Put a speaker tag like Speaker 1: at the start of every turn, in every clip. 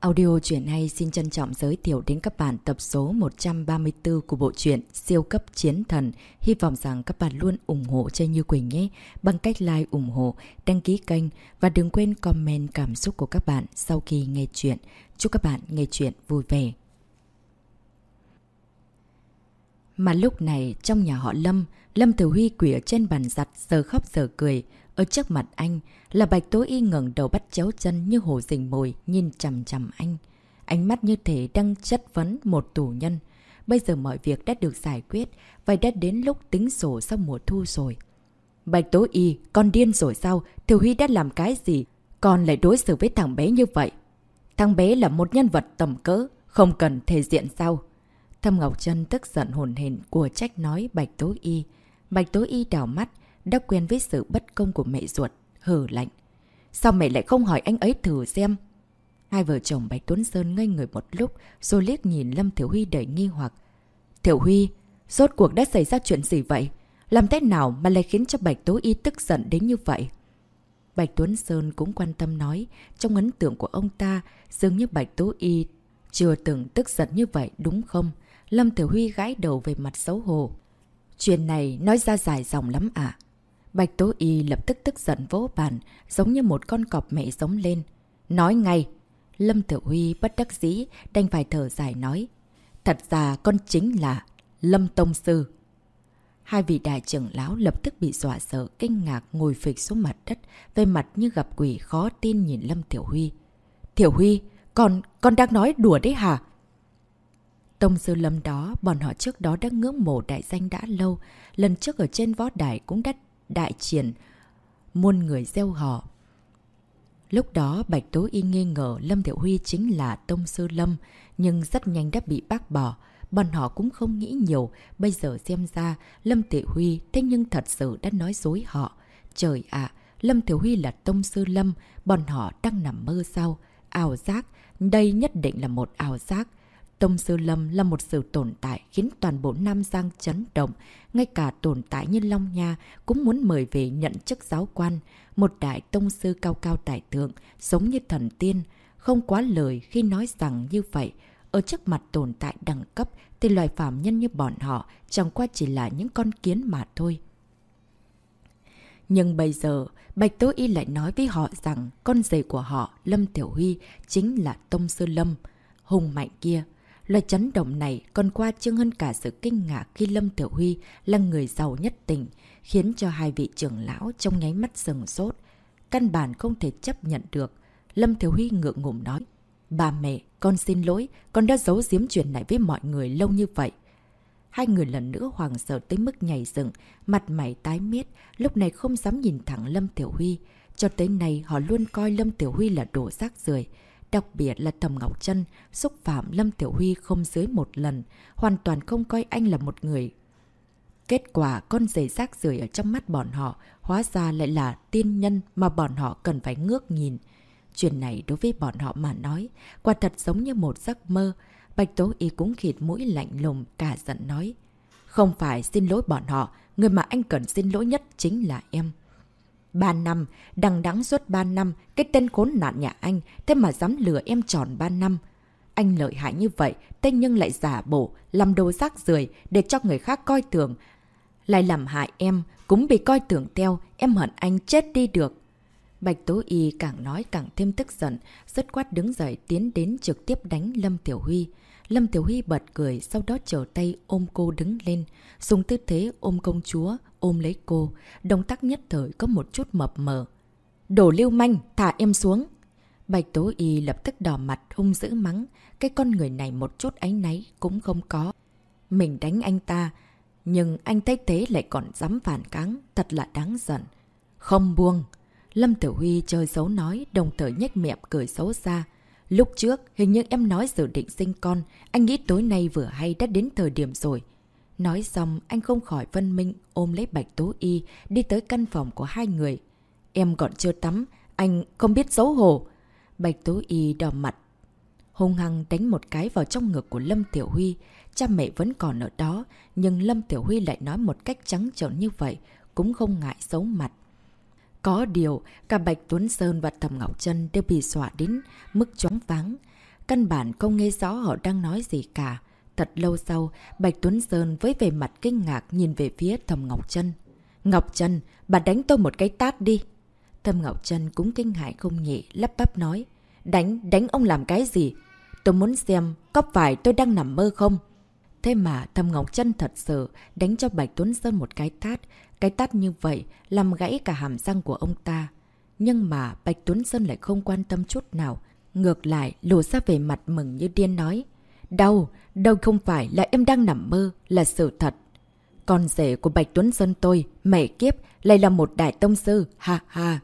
Speaker 1: Audio truyện hay xin trân trọng giới thiệu đến các bạn tập số 134 của bộ truyện Siêu cấp chiến thần. Hy vọng rằng các bạn luôn ủng hộ cho Như Quỳnh nhé bằng cách like ủng hộ, đăng ký kênh và đừng quên comment cảm xúc của các bạn sau khi nghe truyện. Chúc các bạn nghe truyện vui vẻ. Mà lúc này trong nhà họ Lâm, Lâm Tử Huy quỷ ở trên bàn giặt giờ khóc giờ cười. Ở trước mặt anh là Bạch Tố Y ngẩng đầu bắt chéo chân như hồ rình mồi nhìn chằm chằm anh. Ánh mắt như thể đang chất vấn một tù nhân. Bây giờ mọi việc đã được giải quyết, vậy đã đến lúc tính sổ sau mùa thu rồi. Bạch Tố Y, con điên rồi sao? Thiều Huy đã làm cái gì? Con lại đối xử với thằng bé như vậy. Thằng bé là một nhân vật tầm cỡ, không cần thể diện sao? Thâm Ngọc Trân tức giận hồn hền của trách nói Bạch Tố Y. Bạch Tố Y đảo mắt, đã quen với sự bất công của mẹ ruột, hờ lạnh. Sao mẹ lại không hỏi anh ấy thử xem? Hai vợ chồng Bạch Tuấn Sơn ngây người một lúc, rồi liếc nhìn Lâm Thiểu Huy đầy nghi hoặc. Thiểu Huy, rốt cuộc đã xảy ra chuyện gì vậy? Làm thế nào mà lại khiến cho Bạch Tố Y tức giận đến như vậy? Bạch Tuấn Sơn cũng quan tâm nói, trong ấn tượng của ông ta, dường như Bạch Tố Y chưa từng tức giận như vậy đúng không? Lâm Thiểu Huy gãi đầu về mặt xấu hổ. Chuyện này nói ra dài dòng lắm ạ. Bạch Tố Y lập tức tức giận vỗ bàn, giống như một con cọp mẹ giống lên. Nói ngay! Lâm Tiểu Huy bất đắc dĩ, đành phải thở dài nói. Thật ra con chính là Lâm Tông Sư. Hai vị đại trưởng lão lập tức bị dọa sợ, kinh ngạc ngồi phịch xuống mặt đất, về mặt như gặp quỷ khó tin nhìn Lâm Tiểu Huy. Tiểu Huy, con, con đang nói đùa đấy hả? Tông sư lâm đó, bọn họ trước đó đã ngưỡng mộ đại danh đã lâu, lần trước ở trên võ đài cũng đã đại triển, muôn người gieo họ. Lúc đó Bạch Tố Y nghi ngờ Lâm Thiệu Huy chính là Tông Sư Lâm, nhưng rất nhanh đã bị bác bỏ. Bọn họ cũng không nghĩ nhiều, bây giờ xem ra Lâm Thiệu Huy thế nhưng thật sự đã nói dối họ. Trời ạ, Lâm Thiệu Huy là Tông Sư Lâm, bọn họ đang nằm mơ sao? Ảo giác, đây nhất định là một ảo giác. Tông Sư Lâm là một sự tồn tại khiến toàn bộ Nam Giang chấn động. Ngay cả tồn tại như Long Nha cũng muốn mời về nhận chức giáo quan. Một đại tông sư cao cao tài thượng, giống như thần tiên. Không quá lời khi nói rằng như vậy. Ở trước mặt tồn tại đẳng cấp thì loài phạm nhân như bọn họ chẳng qua chỉ là những con kiến mà thôi. Nhưng bây giờ, Bạch Tố Y lại nói với họ rằng con rể của họ, Lâm Tiểu Huy, chính là Tông Sư Lâm, hùng mạnh kia. Loại chấn động này còn qua chương hơn cả sự kinh ngạc khi Lâm Tiểu Huy là người giàu nhất tỉnh, khiến cho hai vị trưởng lão trong nháy mắt sừng sốt. Căn bản không thể chấp nhận được. Lâm Tiểu Huy ngượng ngùng nói, Bà mẹ, con xin lỗi, con đã giấu giếm chuyện này với mọi người lâu như vậy. Hai người lần nữa hoàng sợ tới mức nhảy dựng, mặt mày tái miết, lúc này không dám nhìn thẳng Lâm Tiểu Huy. Cho tới nay họ luôn coi Lâm Tiểu Huy là đồ rác rưởi Đặc biệt là Thầm Ngọc Trân xúc phạm Lâm Tiểu Huy không dưới một lần, hoàn toàn không coi anh là một người. Kết quả con rể rác rưởi ở trong mắt bọn họ hóa ra lại là tiên nhân mà bọn họ cần phải ngước nhìn. Chuyện này đối với bọn họ mà nói, quả thật giống như một giấc mơ. Bạch Tố Y cũng khịt mũi lạnh lùng cả giận nói. Không phải xin lỗi bọn họ, người mà anh cần xin lỗi nhất chính là em. 3 năm, đằng đắng suốt 3 năm, cái tên khốn nạn nhà anh, thế mà dám lừa em tròn 3 năm. Anh lợi hại như vậy, tên nhưng lại giả bổ, làm đồ rác rưởi để cho người khác coi thường. Lại làm hại em, cũng bị coi tưởng theo, em hận anh chết đi được. Bạch Tố Y càng nói càng thêm tức giận, rất quát đứng dậy tiến đến trực tiếp đánh Lâm Tiểu Huy. Lâm Tiểu Huy bật cười, sau đó trở tay ôm cô đứng lên, dùng tư thế ôm công chúa, ôm lấy cô. Động tác nhất thời có một chút mập mờ. Đổ lưu manh, thả em xuống. Bạch Tố Y lập tức đỏ mặt hung dữ mắng. Cái con người này một chút áy náy cũng không có. Mình đánh anh ta, nhưng anh thấy thế lại còn dám phản kháng, thật là đáng giận. Không buông. Lâm Tử Huy chơi xấu nói, đồng thời nhếch miệng cười xấu xa. Lúc trước, hình như em nói dự định sinh con, anh nghĩ tối nay vừa hay đã đến thời điểm rồi. Nói xong, anh không khỏi vân minh, ôm lấy Bạch Tố Y, đi tới căn phòng của hai người. Em còn chưa tắm, anh không biết xấu hổ. Bạch Tố Y đỏ mặt, hung hăng đánh một cái vào trong ngực của Lâm Tiểu Huy. Cha mẹ vẫn còn ở đó, nhưng Lâm Tiểu Huy lại nói một cách trắng trợn như vậy, cũng không ngại xấu mặt. Có điều, cả Bạch Tuấn Sơn và Thầm Ngọc Trân đều bị xỏa đến mức choáng váng. căn bản không nghe rõ họ đang nói gì cả. Thật lâu sau, Bạch Tuấn Sơn với vẻ mặt kinh ngạc nhìn về phía Thầm Ngọc Trân. Ngọc Trân, bà đánh tôi một cái tát đi. Thầm Ngọc Trân cũng kinh hại không nhị, lắp bắp nói. Đánh, đánh ông làm cái gì? Tôi muốn xem, có phải tôi đang nằm mơ không? Thế mà Thầm Ngọc Trân thật sự đánh cho Bạch Tuấn Sơn một cái tát. Cái tát như vậy làm gãy cả hàm răng của ông ta. Nhưng mà Bạch Tuấn Sơn lại không quan tâm chút nào. Ngược lại, lộ ra về mặt mừng như điên nói. Đau, đau không phải là em đang nằm mơ, là sự thật. Con rể của Bạch Tuấn Sơn tôi, mẹ kiếp, lại là một đại tông sư, ha ha.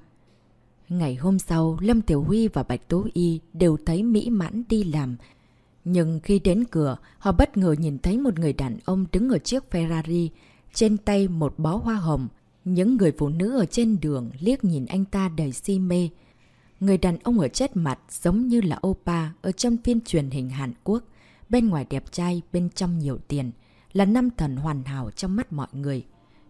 Speaker 1: Ngày hôm sau, Lâm Tiểu Huy và Bạch Tố Y đều thấy mỹ mãn đi làm. Nhưng khi đến cửa, họ bất ngờ nhìn thấy một người đàn ông đứng ở chiếc Ferrari, trên tay một bó hoa hồng. Những người phụ nữ ở trên đường liếc nhìn anh ta đầy si mê. Người đàn ông ở chết mặt giống như là Opa ở trong phim truyền hình Hàn Quốc. Bên ngoài đẹp trai, bên trong nhiều tiền. Là năm thần hoàn hảo trong mắt mọi người.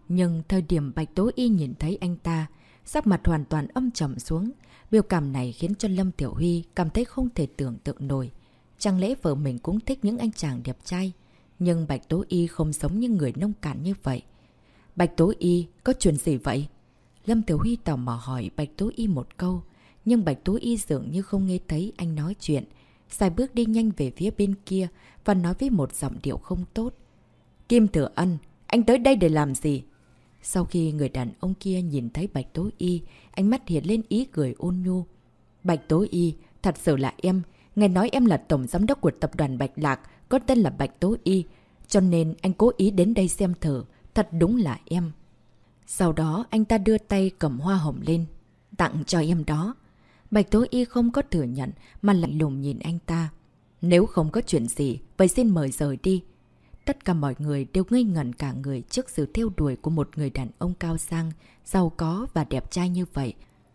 Speaker 1: Nhưng thời điểm Bạch Tố Y nhìn thấy anh ta, sắc mặt hoàn toàn âm trầm xuống. Biểu cảm này khiến cho Lâm Tiểu Huy cảm thấy không thể tưởng tượng nổi. Chẳng lẽ vợ mình cũng thích những anh chàng đẹp trai? Nhưng Bạch Tố Y không sống như người nông cạn như vậy. Bạch Tố Y, có chuyện gì vậy? Lâm Tiểu Huy tò mò hỏi Bạch Tố Y một câu. Nhưng Bạch Tố Y dường như không nghe thấy anh nói chuyện. Xài bước đi nhanh về phía bên kia và nói với một giọng điệu không tốt. Kim Thừa Ân, anh tới đây để làm gì? Sau khi người đàn ông kia nhìn thấy Bạch Tố Y, ánh mắt hiện lên ý cười ôn nhu. Bạch Tố Y, thật sự là em. Nghe nói em là tổng giám đốc của tập đoàn Bạch Lạc, có tên là Bạch Tố Y. Cho nên anh cố ý đến đây xem thử. Thật đúng là em. Sau đó anh ta đưa tay cầm hoa hồng lên. Tặng cho em đó. Bạch Tố Y không có thừa nhận mà lạnh lùng nhìn anh ta. Nếu không có chuyện gì, vậy xin mời rời đi. Tất cả mọi người đều ngây ngẩn cả người trước sự theo đuổi của một người đàn ông cao sang, giàu có và đẹp trai như vậy.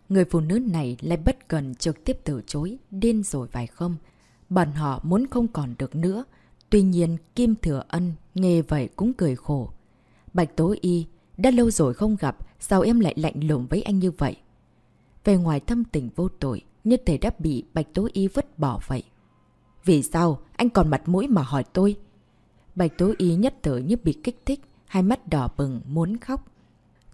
Speaker 1: Người phụ nữ này lại bất cần trực tiếp từ chối, điên rồi phải không? Bọn họ muốn không còn được nữa. Tuy nhiên, Kim Thừa Ân nghe vậy cũng cười khổ. Bạch Tố Y, đã lâu rồi không gặp, sao em lại lạnh lùng với anh như vậy? Về ngoài thâm tình vô tội, như thể đã bị Bạch Tố Y vứt bỏ vậy. Vì sao? Anh còn mặt mũi mà hỏi tôi. Bạch Tố Y nhất thời như bị kích thích, hai mắt đỏ bừng, muốn khóc.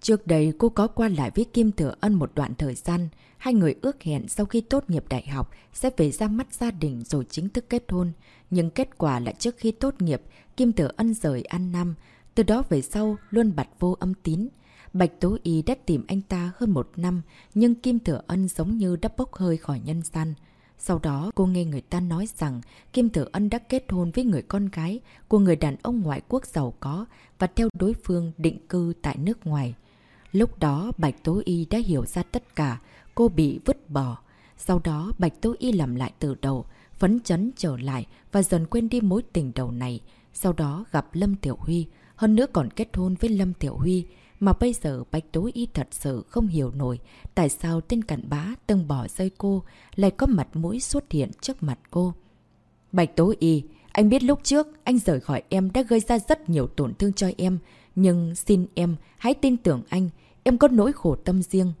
Speaker 1: Trước đây cô có qua lại với Kim Thừa Ân một đoạn thời gian, hai người ước hẹn sau khi tốt nghiệp đại học sẽ về ra mắt gia đình rồi chính thức kết hôn. Nhưng kết quả là trước khi tốt nghiệp, Kim Thừa Ân rời An Nam, từ đó về sau luôn bặt vô âm tín. Bạch Tố Y đã tìm anh ta hơn một năm, nhưng Kim Thừa Ân giống như đã bốc hơi khỏi nhân gian. Sau đó cô nghe người ta nói rằng Kim Thừa Ân đã kết hôn với người con gái của người đàn ông ngoại quốc giàu có và theo đối phương định cư tại nước ngoài. Lúc đó Bạch Tố Y đã hiểu ra tất cả, cô bị vứt bỏ. Sau đó Bạch Tố Y làm lại từ đầu, phấn chấn trở lại và dần quên đi mối tình đầu này. Sau đó gặp Lâm Tiểu Huy, hơn nữa còn kết hôn với Lâm Tiểu Huy. Mà bây giờ Bạch Tố Y thật sự không hiểu nổi tại sao tên cặn bá từng bỏ rơi cô lại có mặt mũi xuất hiện trước mặt cô. Bạch Tố Y, anh biết lúc trước anh rời khỏi em đã gây ra rất nhiều tổn thương cho em. Nhưng xin em hãy tin tưởng anh, em có nỗi khổ tâm riêng.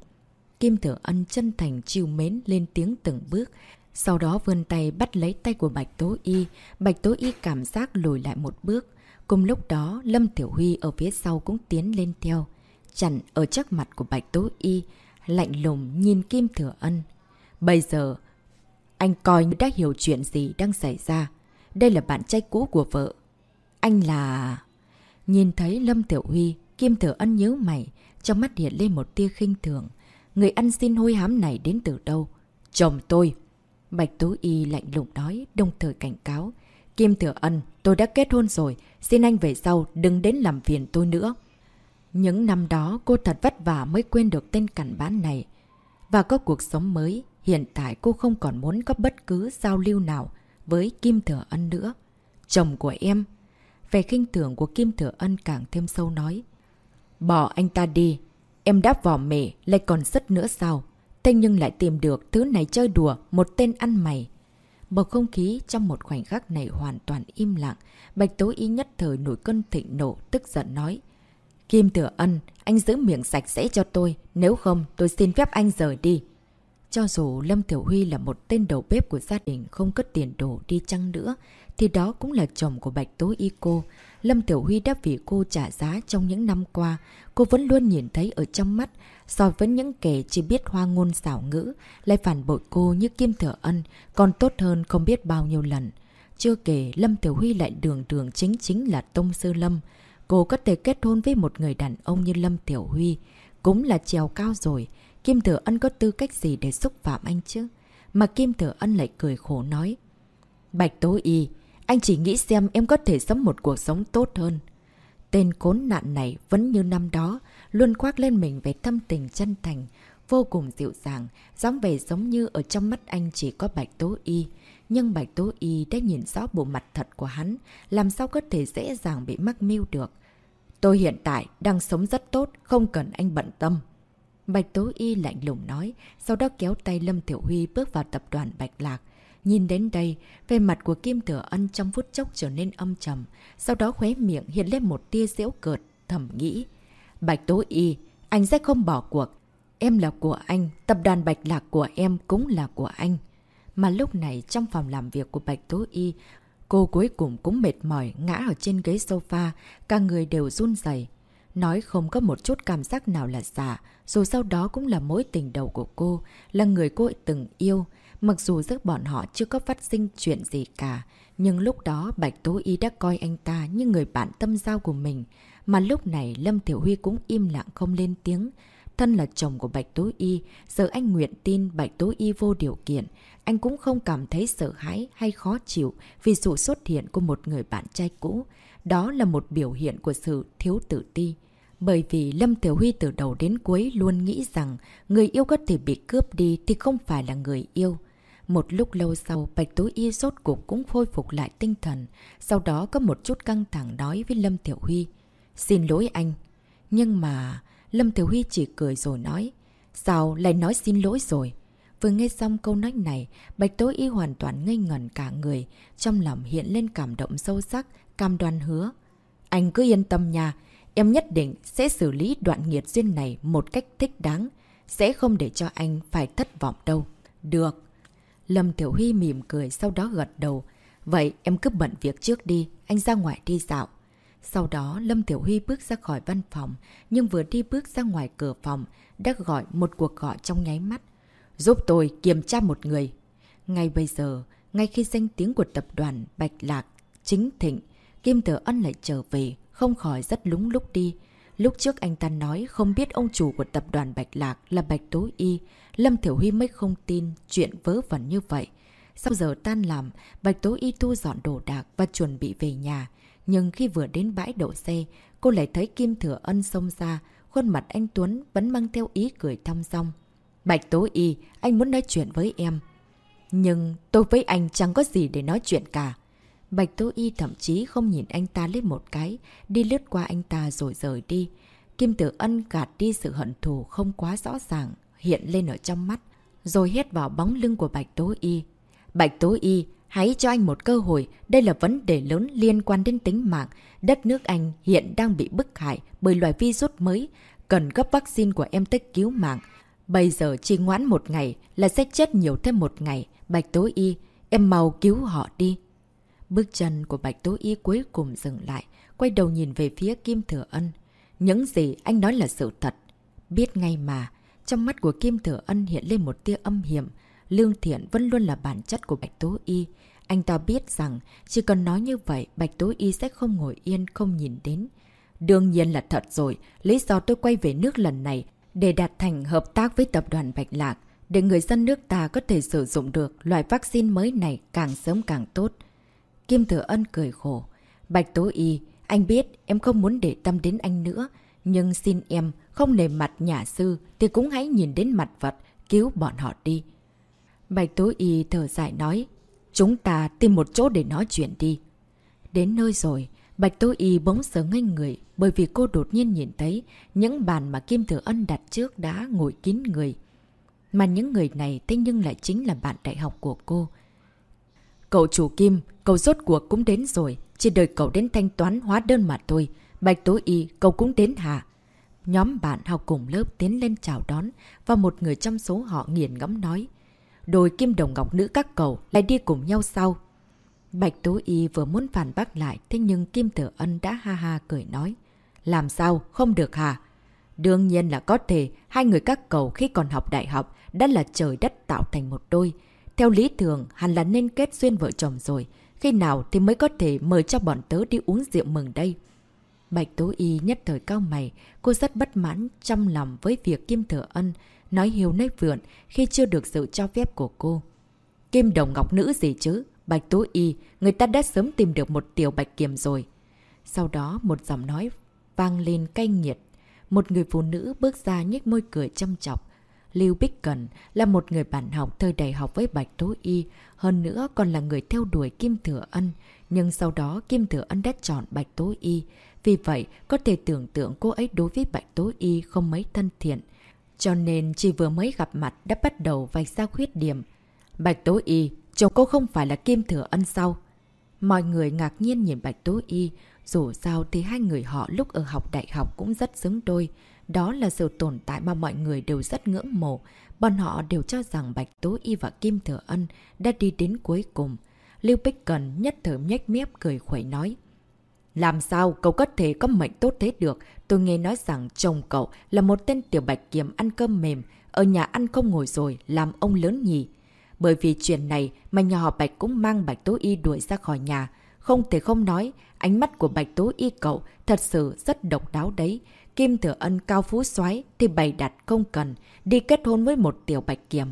Speaker 1: Kim Thừa Ân chân thành chiều mến lên tiếng từng bước. Sau đó vươn tay bắt lấy tay của Bạch Tố Y. Bạch Tố Y cảm giác lùi lại một bước. Cùng lúc đó, Lâm Tiểu Huy ở phía sau cũng tiến lên theo. Chặn ở trước mặt của Bạch Tố Y, lạnh lùng nhìn Kim Thừa Ân. Bây giờ, anh coi như đã hiểu chuyện gì đang xảy ra. Đây là bạn trai cũ của vợ. Anh là... Nhìn thấy Lâm Tiểu Huy, Kim Thừa Ân nhớ mày, trong mắt hiện lên một tia khinh thường. Người ăn xin hôi hám này đến từ đâu? Chồng tôi! Bạch Tố Y lạnh lùng nói, đồng thời cảnh cáo. Kim Thừa Ân, tôi đã kết hôn rồi, xin anh về sau đừng đến làm phiền tôi nữa. Những năm đó cô thật vất vả mới quên được tên cản bán này. Và có cuộc sống mới, hiện tại cô không còn muốn có bất cứ giao lưu nào với Kim Thừa Ân nữa. Chồng của em. Về khinh tưởng của Kim Thừa Ân càng thêm sâu nói. Bỏ anh ta đi. Em đáp vỏ mẹ lại còn rất nữa sao? Thế nhưng lại tìm được thứ này chơi đùa một tên ăn mày. Bầu không khí trong một khoảnh khắc này hoàn toàn im lặng. Bạch Tố Y nhất thời nổi cơn thịnh nộ, tức giận nói. Kim Thừa Ân, anh giữ miệng sạch sẽ cho tôi, nếu không tôi xin phép anh rời đi. Cho dù Lâm Tiểu Huy là một tên đầu bếp của gia đình không cất tiền đồ đi chăng nữa, thì đó cũng là chồng của Bạch Tố Y cô. Lâm Tiểu Huy đã vì cô trả giá trong những năm qua, cô vẫn luôn nhìn thấy ở trong mắt, so với những kẻ chỉ biết hoa ngôn xảo ngữ, lại phản bội cô như Kim Thừa Ân, còn tốt hơn không biết bao nhiêu lần. Chưa kể, Lâm Tiểu Huy lại đường đường chính chính là Tông Sư Lâm. Cô có thể kết hôn với một người đàn ông như Lâm Tiểu Huy, cũng là trèo cao rồi. Kim Thừa Ân có tư cách gì để xúc phạm anh chứ? Mà Kim Thừa Ân lại cười khổ nói. Bạch Tố Y, anh chỉ nghĩ xem em có thể sống một cuộc sống tốt hơn. Tên cốn nạn này vẫn như năm đó, luôn khoác lên mình về tâm tình chân thành, vô cùng dịu dàng, dáng vẻ giống như ở trong mắt anh chỉ có Bạch Tố Y. Nhưng Bạch Tố Y đã nhìn rõ bộ mặt thật của hắn, làm sao có thể dễ dàng bị mắc mưu được. Tôi hiện tại đang sống rất tốt, không cần anh bận tâm. Bạch Tố Y lạnh lùng nói, sau đó kéo tay Lâm Tiểu Huy bước vào tập đoàn Bạch Lạc. Nhìn đến đây, về mặt của Kim Thừa Ân trong phút chốc trở nên âm trầm, sau đó khóe miệng hiện lên một tia xéo cợt, thầm nghĩ. Bạch Tố Y, anh sẽ không bỏ cuộc. Em là của anh, tập đoàn Bạch Lạc của em cũng là của anh. Mà lúc này trong phòng làm việc của Bạch Tố Y, cô cuối cùng cũng mệt mỏi ngã ở trên ghế sofa, cả người đều run dày. Nói không có một chút cảm giác nào là giả, dù sau đó cũng là mối tình đầu của cô, là người cô từng yêu. Mặc dù giữa bọn họ chưa có phát sinh chuyện gì cả, nhưng lúc đó Bạch Tố Y đã coi anh ta như người bạn tâm giao của mình. Mà lúc này Lâm Tiểu Huy cũng im lặng không lên tiếng. Thân là chồng của Bạch Tố Y, giờ anh nguyện tin Bạch Tố Y vô điều kiện. Anh cũng không cảm thấy sợ hãi hay khó chịu vì sự xuất hiện của một người bạn trai cũ. Đó là một biểu hiện của sự thiếu tự ti. Bởi vì Lâm Tiểu Huy từ đầu đến cuối luôn nghĩ rằng người yêu có thể bị cướp đi thì không phải là người yêu. Một lúc lâu sau, Bạch Tố Y sốt cục cũng khôi phục lại tinh thần. Sau đó có một chút căng thẳng nói với Lâm Tiểu Huy. Xin lỗi anh. Nhưng mà... Lâm Tiểu Huy chỉ cười rồi nói. Sao lại nói xin lỗi rồi? Vừa nghe xong câu nói này, Bạch Tố Y hoàn toàn ngây ngẩn cả người. Trong lòng hiện lên cảm động sâu sắc, cam đoan hứa. Anh cứ yên tâm nha. Em nhất định sẽ xử lý đoạn nghiệt duyên này một cách thích đáng. Sẽ không để cho anh phải thất vọng đâu. Được. Lâm Tiểu Huy mỉm cười sau đó gật đầu. Vậy em cứ bận việc trước đi, anh ra ngoài đi dạo. Sau đó Lâm Tiểu Huy bước ra khỏi văn phòng, nhưng vừa đi bước ra ngoài cửa phòng, đã gọi một cuộc gọi trong nháy mắt. Giúp tôi kiểm tra một người. Ngay bây giờ, ngay khi danh tiếng của tập đoàn Bạch Lạc, Chính Thịnh, Kim Tử Ân lại trở về, không khỏi rất lúng lúc đi. Lúc trước anh ta nói không biết ông chủ của tập đoàn Bạch Lạc là Bạch Tố Y, Lâm Thiểu Huy mới không tin chuyện vớ vẩn như vậy. Sau giờ tan làm, Bạch Tố Y thu dọn đồ đạc và chuẩn bị về nhà. Nhưng khi vừa đến bãi đậu xe, cô lại thấy Kim Thừa Ân xông ra, khuôn mặt anh Tuấn vẫn mang theo ý cười thong dong. Bạch Tố Y, anh muốn nói chuyện với em. Nhưng tôi với anh chẳng có gì để nói chuyện cả. Bạch Tố Y thậm chí không nhìn anh ta lên một cái, đi lướt qua anh ta rồi rời đi. Kim Tử Ân gạt đi sự hận thù không quá rõ ràng, hiện lên ở trong mắt, rồi hét vào bóng lưng của Bạch Tố Y. Bạch Tố Y, hãy cho anh một cơ hội, đây là vấn đề lớn liên quan đến tính mạng. Đất nước Anh hiện đang bị bức hại bởi loài virus mới, cần gấp vaccine của em tích cứu mạng. Bây giờ chỉ ngoãn một ngày là sẽ chết nhiều thêm một ngày. Bạch Tố Y, em mau cứu họ đi. Bước chân của Bạch Tố Y cuối cùng dừng lại, quay đầu nhìn về phía Kim Thừa Ân. Những gì anh nói là sự thật. Biết ngay mà, trong mắt của Kim Thừa Ân hiện lên một tia âm hiểm. Lương thiện vẫn luôn là bản chất của Bạch Tố Y. Anh ta biết rằng chỉ cần nói như vậy Bạch Tố Y sẽ không ngồi yên không nhìn đến. Đương nhiên là thật rồi, lý do tôi quay về nước lần này để đạt thành hợp tác với tập đoàn Bạch Lạc, để người dân nước ta có thể sử dụng được loại vaccine mới này càng sớm càng tốt. Kim Thừa Ân cười khổ. Bạch Tố Y, anh biết em không muốn để tâm đến anh nữa, nhưng xin em không nề mặt nhà sư thì cũng hãy nhìn đến mặt vật, cứu bọn họ đi. Bạch Tố Y thở dài nói, chúng ta tìm một chỗ để nói chuyện đi. Đến nơi rồi, Bạch Tố Y bỗng sờ ngay người bởi vì cô đột nhiên nhìn thấy những bàn mà Kim Thừa Ân đặt trước đã ngồi kín người. Mà những người này thế nhưng lại chính là bạn đại học của cô. Cậu chủ Kim, cậu rốt cuộc cũng đến rồi. Chỉ đợi cậu đến thanh toán hóa đơn mà thôi. Bạch Tố Y, cậu cũng đến hả? Nhóm bạn học cùng lớp tiến lên chào đón và một người trong số họ nghiền ngẫm nói. Đôi kim đồng ngọc nữ các cậu lại đi cùng nhau sau. Bạch Tố Y vừa muốn phản bác lại, thế nhưng Kim Tử Ân đã ha ha cười nói. Làm sao? Không được hả? Đương nhiên là có thể, hai người các cậu khi còn học đại học đã là trời đất tạo thành một đôi. Theo lý thường, hẳn là nên kết duyên vợ chồng rồi. Khi nào thì mới có thể mời cho bọn tớ đi uống rượu mừng đây? Bạch Tố Y nhất thời cao mày, cô rất bất mãn trong lòng với việc Kim Thừa Ân nói hiếu nấy vượn khi chưa được sự cho phép của cô. Kim đồng ngọc nữ gì chứ? Bạch Tố Y, người ta đã sớm tìm được một tiểu bạch kiềm rồi. Sau đó một giọng nói vang lên cay nghiệt. Một người phụ nữ bước ra nhếch môi cười châm chọc. Lưu Bích Cần là một người bạn học thời đại học với Bạch Tố Y, hơn nữa còn là người theo đuổi Kim Thừa Ân. Nhưng sau đó Kim Thừa Ân đã chọn Bạch Tố Y. Vì vậy, có thể tưởng tượng cô ấy đối với Bạch Tố Y không mấy thân thiện. Cho nên chỉ vừa mới gặp mặt đã bắt đầu vạch ra khuyết điểm. Bạch Tố Y, chồng cô không phải là Kim Thừa Ân sao? Mọi người ngạc nhiên nhìn Bạch Tố Y, dù sao thì hai người họ lúc ở học đại học cũng rất xứng đôi. Đó là sự tồn tại mà mọi người đều rất ngưỡng mộ. Bọn họ đều cho rằng Bạch Tố Y và Kim Thừa Ân đã đi đến cuối cùng. Lưu Bích Cần nhất thời nhách mép cười khuẩy nói. Làm sao cậu có thể có mệnh tốt thế được? Tôi nghe nói rằng chồng cậu là một tên tiểu bạch kiếm ăn cơm mềm. Ở nhà ăn không ngồi rồi, làm ông lớn nhỉ. Bởi vì chuyện này mà nhà họ Bạch cũng mang Bạch Tố Y đuổi ra khỏi nhà. Không thể không nói, ánh mắt của Bạch Tố Y cậu thật sự rất độc đáo đấy. Kim Thừa Ân cao phú xoái thì bày đặt không cần, đi kết hôn với một tiểu Bạch Kiềm.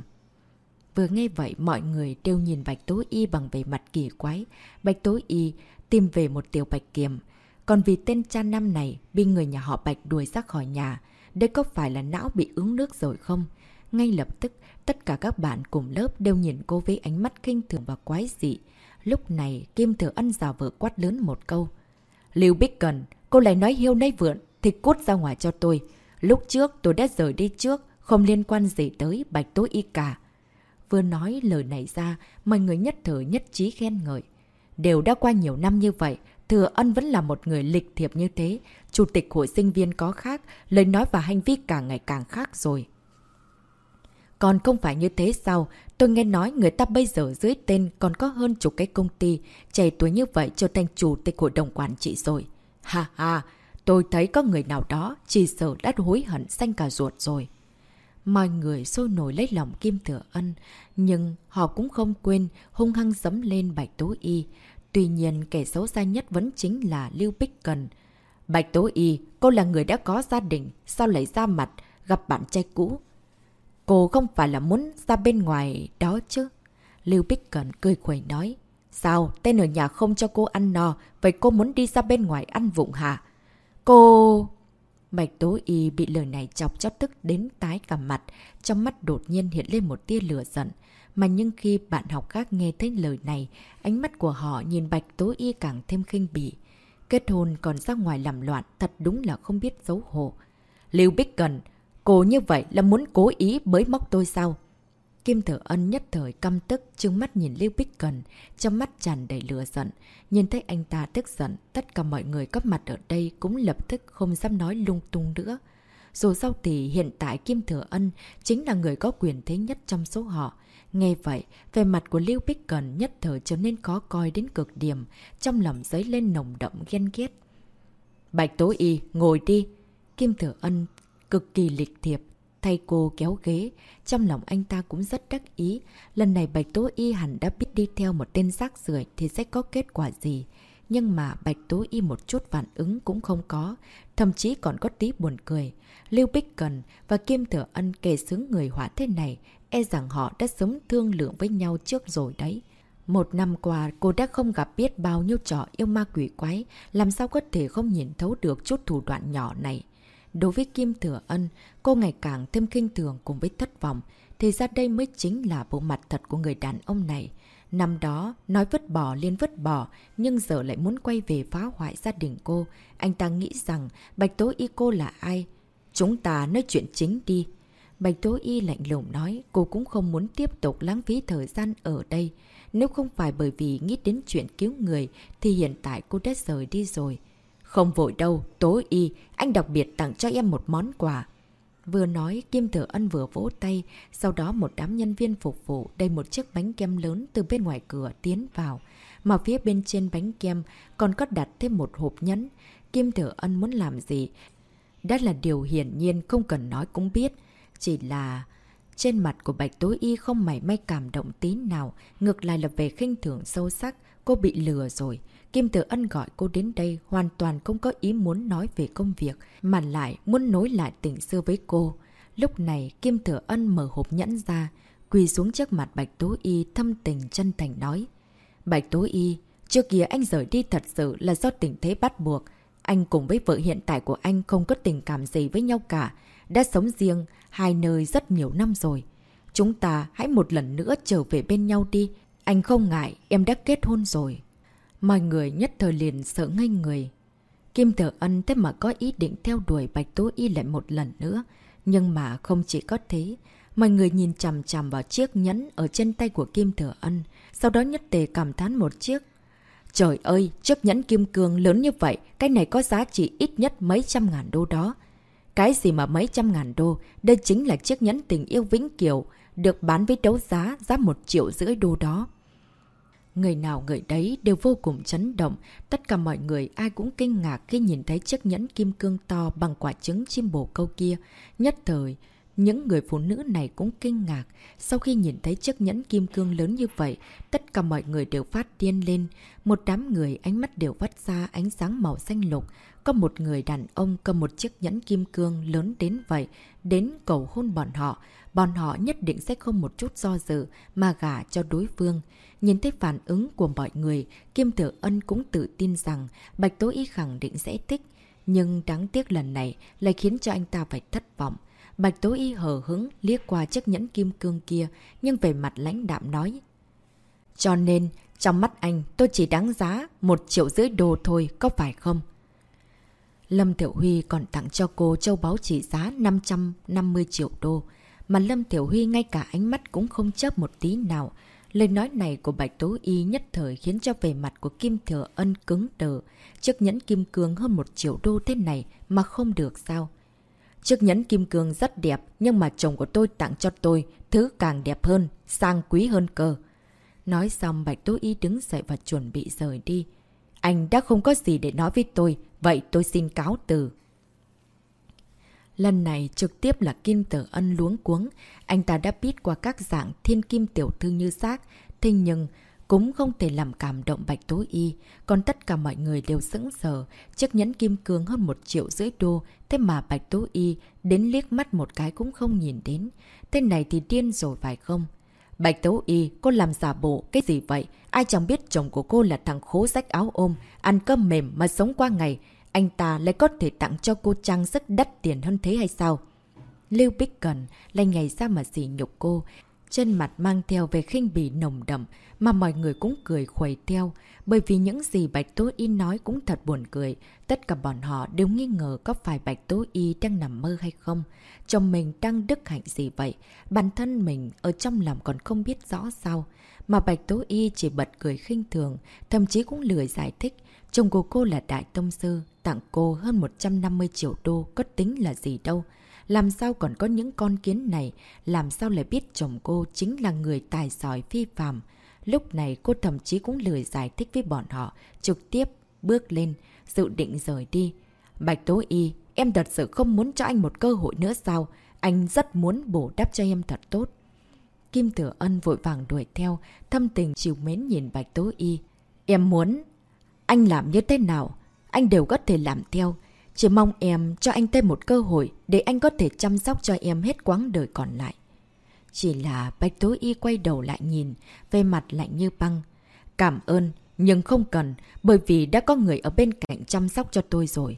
Speaker 1: Vừa nghe vậy mọi người đều nhìn Bạch Tố Y bằng vẻ mặt kỳ quái. Bạch Tố Y tìm về một tiểu Bạch Kiềm. Còn vì tên cha năm này bị người nhà họ Bạch đuổi ra khỏi nhà, đây có phải là não bị ứng nước rồi không? Ngay lập tức, tất cả các bạn cùng lớp đều nhìn cô với ánh mắt kinh thường và quái dị. Lúc này, Kim Thừa Ân giả vợ quát lớn một câu. Lưu Bích Cần, cô lại nói hiêu nay vượn, thì cút ra ngoài cho tôi. Lúc trước tôi đã rời đi trước, không liên quan gì tới Bạch tối Y cả. Vừa nói lời này ra, mọi người nhất thở nhất trí khen ngợi. Đều đã qua nhiều năm như vậy, Thừa Ân vẫn là một người lịch thiệp như thế. Chủ tịch hội sinh viên có khác, lời nói và hành vi càng ngày càng khác rồi. Còn không phải như thế sao? Tôi nghe nói người ta bây giờ dưới tên còn có hơn chục cái công ty, trẻ tuổi như vậy trở thành chủ tịch hội đồng quản trị rồi. Ha ha, tôi thấy có người nào đó chỉ sợ đã hối hận xanh cả ruột rồi. Mọi người sôi nổi lấy lòng Kim Thừa Ân, nhưng họ cũng không quên hung hăng dấm lên Bạch Tố Y. Tuy nhiên kẻ xấu xa nhất vẫn chính là Lưu Bích Cần. Bạch Tố Y, cô là người đã có gia đình, sao lại ra mặt, gặp bạn trai cũ, Cô không phải là muốn ra bên ngoài đó chứ. Lưu Bích cần cười khuẩy nói. Sao? Tên ở nhà không cho cô ăn no, vậy cô muốn đi ra bên ngoài ăn vụng hả? Cô... Bạch Tố Y bị lời này chọc cho tức đến tái cả mặt, trong mắt đột nhiên hiện lên một tia lửa giận. Mà nhưng khi bạn học khác nghe thấy lời này, ánh mắt của họ nhìn Bạch Tố Y càng thêm khinh bỉ. Kết hôn còn ra ngoài làm loạn, thật đúng là không biết xấu hổ. Lưu Bích Cần, Cô như vậy là muốn cố ý bới móc tôi sao? Kim Tử Ân nhất thời căm tức, trừng mắt nhìn Lưu Bích Cần, trong mắt tràn đầy lửa giận. Nhìn thấy anh ta tức giận, tất cả mọi người có mặt ở đây cũng lập tức không dám nói lung tung nữa. Dù sao thì hiện tại Kim Thừa Ân chính là người có quyền thế nhất trong số họ. Nghe vậy, về mặt của Lưu Bích Cần nhất thời trở nên khó coi đến cực điểm, trong lòng giấy lên nồng đậm ghen ghét. Bạch Tố Y, ngồi đi. Kim Thừa Ân cực kỳ lịch thiệp. Thay cô kéo ghế, trong lòng anh ta cũng rất đắc ý. Lần này Bạch Tố Y hẳn đã biết đi theo một tên rác rưởi thì sẽ có kết quả gì. Nhưng mà Bạch Tố Y một chút phản ứng cũng không có, thậm chí còn có tí buồn cười. Lưu Bích Cần và Kim Thừa Ân kề xứng người hỏa thế này, e rằng họ đã sớm thương lượng với nhau trước rồi đấy. Một năm qua, cô đã không gặp biết bao nhiêu trò yêu ma quỷ quái, làm sao có thể không nhìn thấu được chút thủ đoạn nhỏ này. Đối với Kim Thừa Ân, cô ngày càng thêm kinh thường cùng với thất vọng, thì ra đây mới chính là bộ mặt thật của người đàn ông này. Năm đó, nói vứt bỏ liên vứt bỏ, nhưng giờ lại muốn quay về phá hoại gia đình cô. Anh ta nghĩ rằng Bạch Tố Y cô là ai? Chúng ta nói chuyện chính đi. Bạch Tố Y lạnh lùng nói cô cũng không muốn tiếp tục lãng phí thời gian ở đây. Nếu không phải bởi vì nghĩ đến chuyện cứu người thì hiện tại cô đã rời đi rồi. Không vội đâu, tối y, anh đặc biệt tặng cho em một món quà. Vừa nói, Kim Thừa Ân vừa vỗ tay, sau đó một đám nhân viên phục vụ đầy một chiếc bánh kem lớn từ bên ngoài cửa tiến vào. Mà phía bên trên bánh kem còn có đặt thêm một hộp nhẫn. Kim Thừa Ân muốn làm gì? Đó là điều hiển nhiên không cần nói cũng biết. Chỉ là... Trên mặt của Bạch Tối Y không mảy may cảm động tí nào, ngược lại là về khinh thường sâu sắc, cô bị lừa rồi. Kim Tử Ân gọi cô đến đây hoàn toàn không có ý muốn nói về công việc, mà lại muốn nối lại tình xưa với cô. Lúc này, Kim Tử Ân mở hộp nhẫn ra, quỳ xuống trước mặt Bạch Tố Y thâm tình chân thành nói. Bạch Tố Y, trước kia anh rời đi thật sự là do tình thế bắt buộc. Anh cùng với vợ hiện tại của anh không có tình cảm gì với nhau cả. Đã sống riêng, hai nơi rất nhiều năm rồi. Chúng ta hãy một lần nữa trở về bên nhau đi. Anh không ngại, em đã kết hôn rồi. Mọi người nhất thời liền sợ ngay người. Kim thừa Ân thế mà có ý định theo đuổi Bạch Tố Y lại một lần nữa. Nhưng mà không chỉ có thế. Mọi người nhìn chằm chằm vào chiếc nhẫn ở trên tay của Kim Thừa Ân. Sau đó nhất tề cảm thán một chiếc. Trời ơi, chiếc nhẫn kim cương lớn như vậy, cái này có giá trị ít nhất mấy trăm ngàn đô đó. Cái gì mà mấy trăm ngàn đô, đây chính là chiếc nhẫn tình yêu vĩnh kiều, được bán với đấu giá giá một triệu rưỡi đô đó. Người nào người đấy đều vô cùng chấn động, tất cả mọi người ai cũng kinh ngạc khi nhìn thấy chiếc nhẫn kim cương to bằng quả trứng chim bồ câu kia. Nhất thời, những người phụ nữ này cũng kinh ngạc. Sau khi nhìn thấy chiếc nhẫn kim cương lớn như vậy, tất cả mọi người đều phát điên lên. Một đám người ánh mắt đều vắt ra ánh sáng màu xanh lục. Có một người đàn ông cầm một chiếc nhẫn kim cương lớn đến vậy, đến cầu hôn bọn họ. Bọn họ nhất định sẽ không một chút do dự mà gả cho đối phương. Nhìn thấy phản ứng của mọi người, Kim Tử Ân cũng tự tin rằng Bạch Tố Y khẳng định sẽ thích. Nhưng đáng tiếc lần này lại khiến cho anh ta phải thất vọng. Bạch Tố Y hờ hứng liếc qua chiếc nhẫn kim cương kia, nhưng về mặt lãnh đạm nói. Cho nên, trong mắt anh, tôi chỉ đáng giá một triệu rưỡi đô thôi, có phải không? Lâm Tiểu Huy còn tặng cho cô châu báu trị giá 550 triệu đô. Mà Lâm Tiểu Huy ngay cả ánh mắt cũng không chấp một tí nào. Lời nói này của Bạch Tố Y nhất thời khiến cho vẻ mặt của Kim Thừa Ân cứng đờ. Chiếc nhẫn kim cương hơn một triệu đô thế này mà không được sao? Chiếc nhẫn kim cương rất đẹp, nhưng mà chồng của tôi tặng cho tôi, thứ càng đẹp hơn, sang quý hơn cơ. Nói xong Bạch Tố Y đứng dậy và chuẩn bị rời đi. Anh đã không có gì để nói với tôi, vậy tôi xin cáo từ. Lần này trực tiếp là Kim Tử Ân luống cuống. Anh ta đã biết qua các dạng thiên kim tiểu thư như xác. Thế nhưng, cũng không thể làm cảm động Bạch Tố Y. Còn tất cả mọi người đều sững sờ. Chiếc nhẫn kim cương hơn một triệu rưỡi đô. Thế mà Bạch Tố Y đến liếc mắt một cái cũng không nhìn đến. Tên này thì điên rồi phải không? Bạch Tố Y, cô làm giả bộ, cái gì vậy? Ai chẳng biết chồng của cô là thằng khố rách áo ôm, ăn cơm mềm mà sống qua ngày. Anh ta lại có thể tặng cho cô trang sức đắt tiền hơn thế hay sao? Lưu Bích Cần lại nhảy ra mà xỉ nhục cô. Trên mặt mang theo về khinh bỉ nồng đậm mà mọi người cũng cười khuấy theo. Bởi vì những gì Bạch Tố Y nói cũng thật buồn cười. Tất cả bọn họ đều nghi ngờ có phải Bạch Tố Y đang nằm mơ hay không. Chồng mình đang đức hạnh gì vậy? Bản thân mình ở trong lòng còn không biết rõ sao. Mà Bạch Tố Y chỉ bật cười khinh thường, thậm chí cũng lười giải thích. Chồng của cô là Đại Tông Sư, tặng cô hơn 150 triệu đô, có tính là gì đâu. Làm sao còn có những con kiến này, làm sao lại biết chồng cô chính là người tài giỏi phi phàm. Lúc này cô thậm chí cũng lười giải thích với bọn họ, trực tiếp bước lên, dự định rời đi. Bạch Tố Y, em thật sự không muốn cho anh một cơ hội nữa sao? Anh rất muốn bổ đắp cho em thật tốt. Kim Tử Ân vội vàng đuổi theo, thâm tình chiều mến nhìn Bạch Tố Y. Em muốn... Anh làm như thế nào? Anh đều có thể làm theo. Chỉ mong em cho anh thêm một cơ hội để anh có thể chăm sóc cho em hết quãng đời còn lại. Chỉ là Bạch Tố Y quay đầu lại nhìn, về mặt lạnh như băng. Cảm ơn, nhưng không cần, bởi vì đã có người ở bên cạnh chăm sóc cho tôi rồi.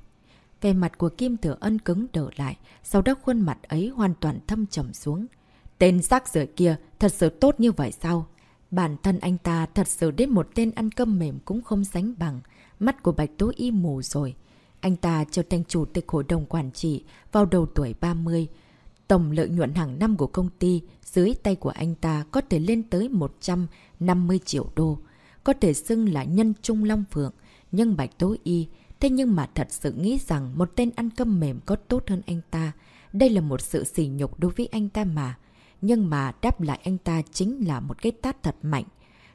Speaker 1: Về mặt của Kim Thừa Ân cứng đỡ lại, sau đó khuôn mặt ấy hoàn toàn thâm trầm xuống. Tên rác rưởi kia thật sự tốt như vậy sao? Bản thân anh ta thật sự đến một tên ăn cơm mềm cũng không sánh bằng. Mắt của Bạch Tố Y mù rồi. Anh ta trở thành chủ tịch hội đồng quản trị vào đầu tuổi 30. Tổng lợi nhuận hàng năm của công ty dưới tay của anh ta có thể lên tới 150 triệu đô. Có thể xưng là nhân trung long phượng. nhân Bạch tối Y Thế nhưng mà thật sự nghĩ rằng một tên ăn cơm mềm có tốt hơn anh ta. Đây là một sự sỉ nhục đối với anh ta mà. Nhưng mà đáp lại anh ta chính là một cái tát thật mạnh.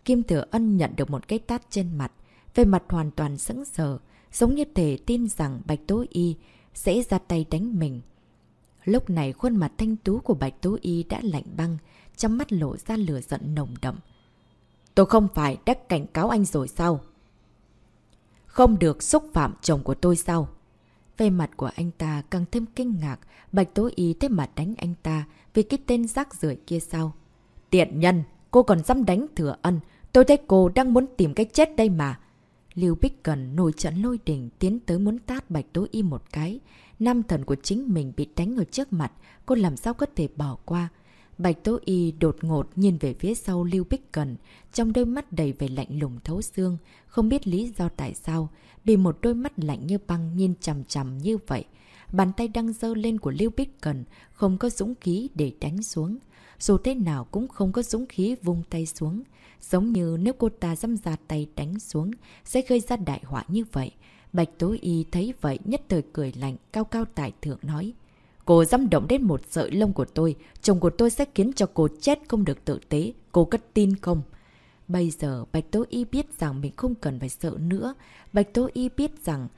Speaker 1: Kim Thừa Ân nhận được một cái tát trên mặt. Về mặt hoàn toàn sững sờ. Giống như thể tin rằng Bạch Tố Y sẽ ra tay đánh mình. Lúc này khuôn mặt thanh tú của Bạch Tố Y đã lạnh băng. Trong mắt lộ ra lửa giận nồng đậm. Tôi không phải đã cảnh cáo anh rồi sao? Không được xúc phạm chồng của tôi sao? Về mặt của anh ta càng thêm kinh ngạc, Bạch Tố Y thế mà đánh anh ta vì cái tên rác rưởi kia sao? Tiện nhân, cô còn dám đánh thừa ân, tôi thấy cô đang muốn tìm cái chết đây mà. Lưu Bích Cần nổi trận lôi đỉnh tiến tới muốn tát Bạch Tố Y một cái. Nam thần của chính mình bị đánh ở trước mặt, cô làm sao có thể bỏ qua. Bạch Tố Y đột ngột nhìn về phía sau Lưu Bích Cần, trong đôi mắt đầy vẻ lạnh lùng thấu xương, không biết lý do tại sao, bị một đôi mắt lạnh như băng nhìn chằm chằm như vậy. Bàn tay đang dơ lên của Lưu Bích Cần, không có dũng khí để đánh xuống. Dù thế nào cũng không có dũng khí vung tay xuống. Giống như nếu cô ta dâm ra tay đánh xuống, sẽ gây ra đại họa như vậy. Bạch Tố Y thấy vậy nhất thời cười lạnh, cao cao tại thượng nói. Cô dám động đến một sợi lông của tôi, chồng của tôi sẽ khiến cho cô chết không được tự tế, cô có tin không? Bây giờ Bạch Tố Y biết rằng mình không cần phải sợ nữa. Bạch Tố Y biết rằng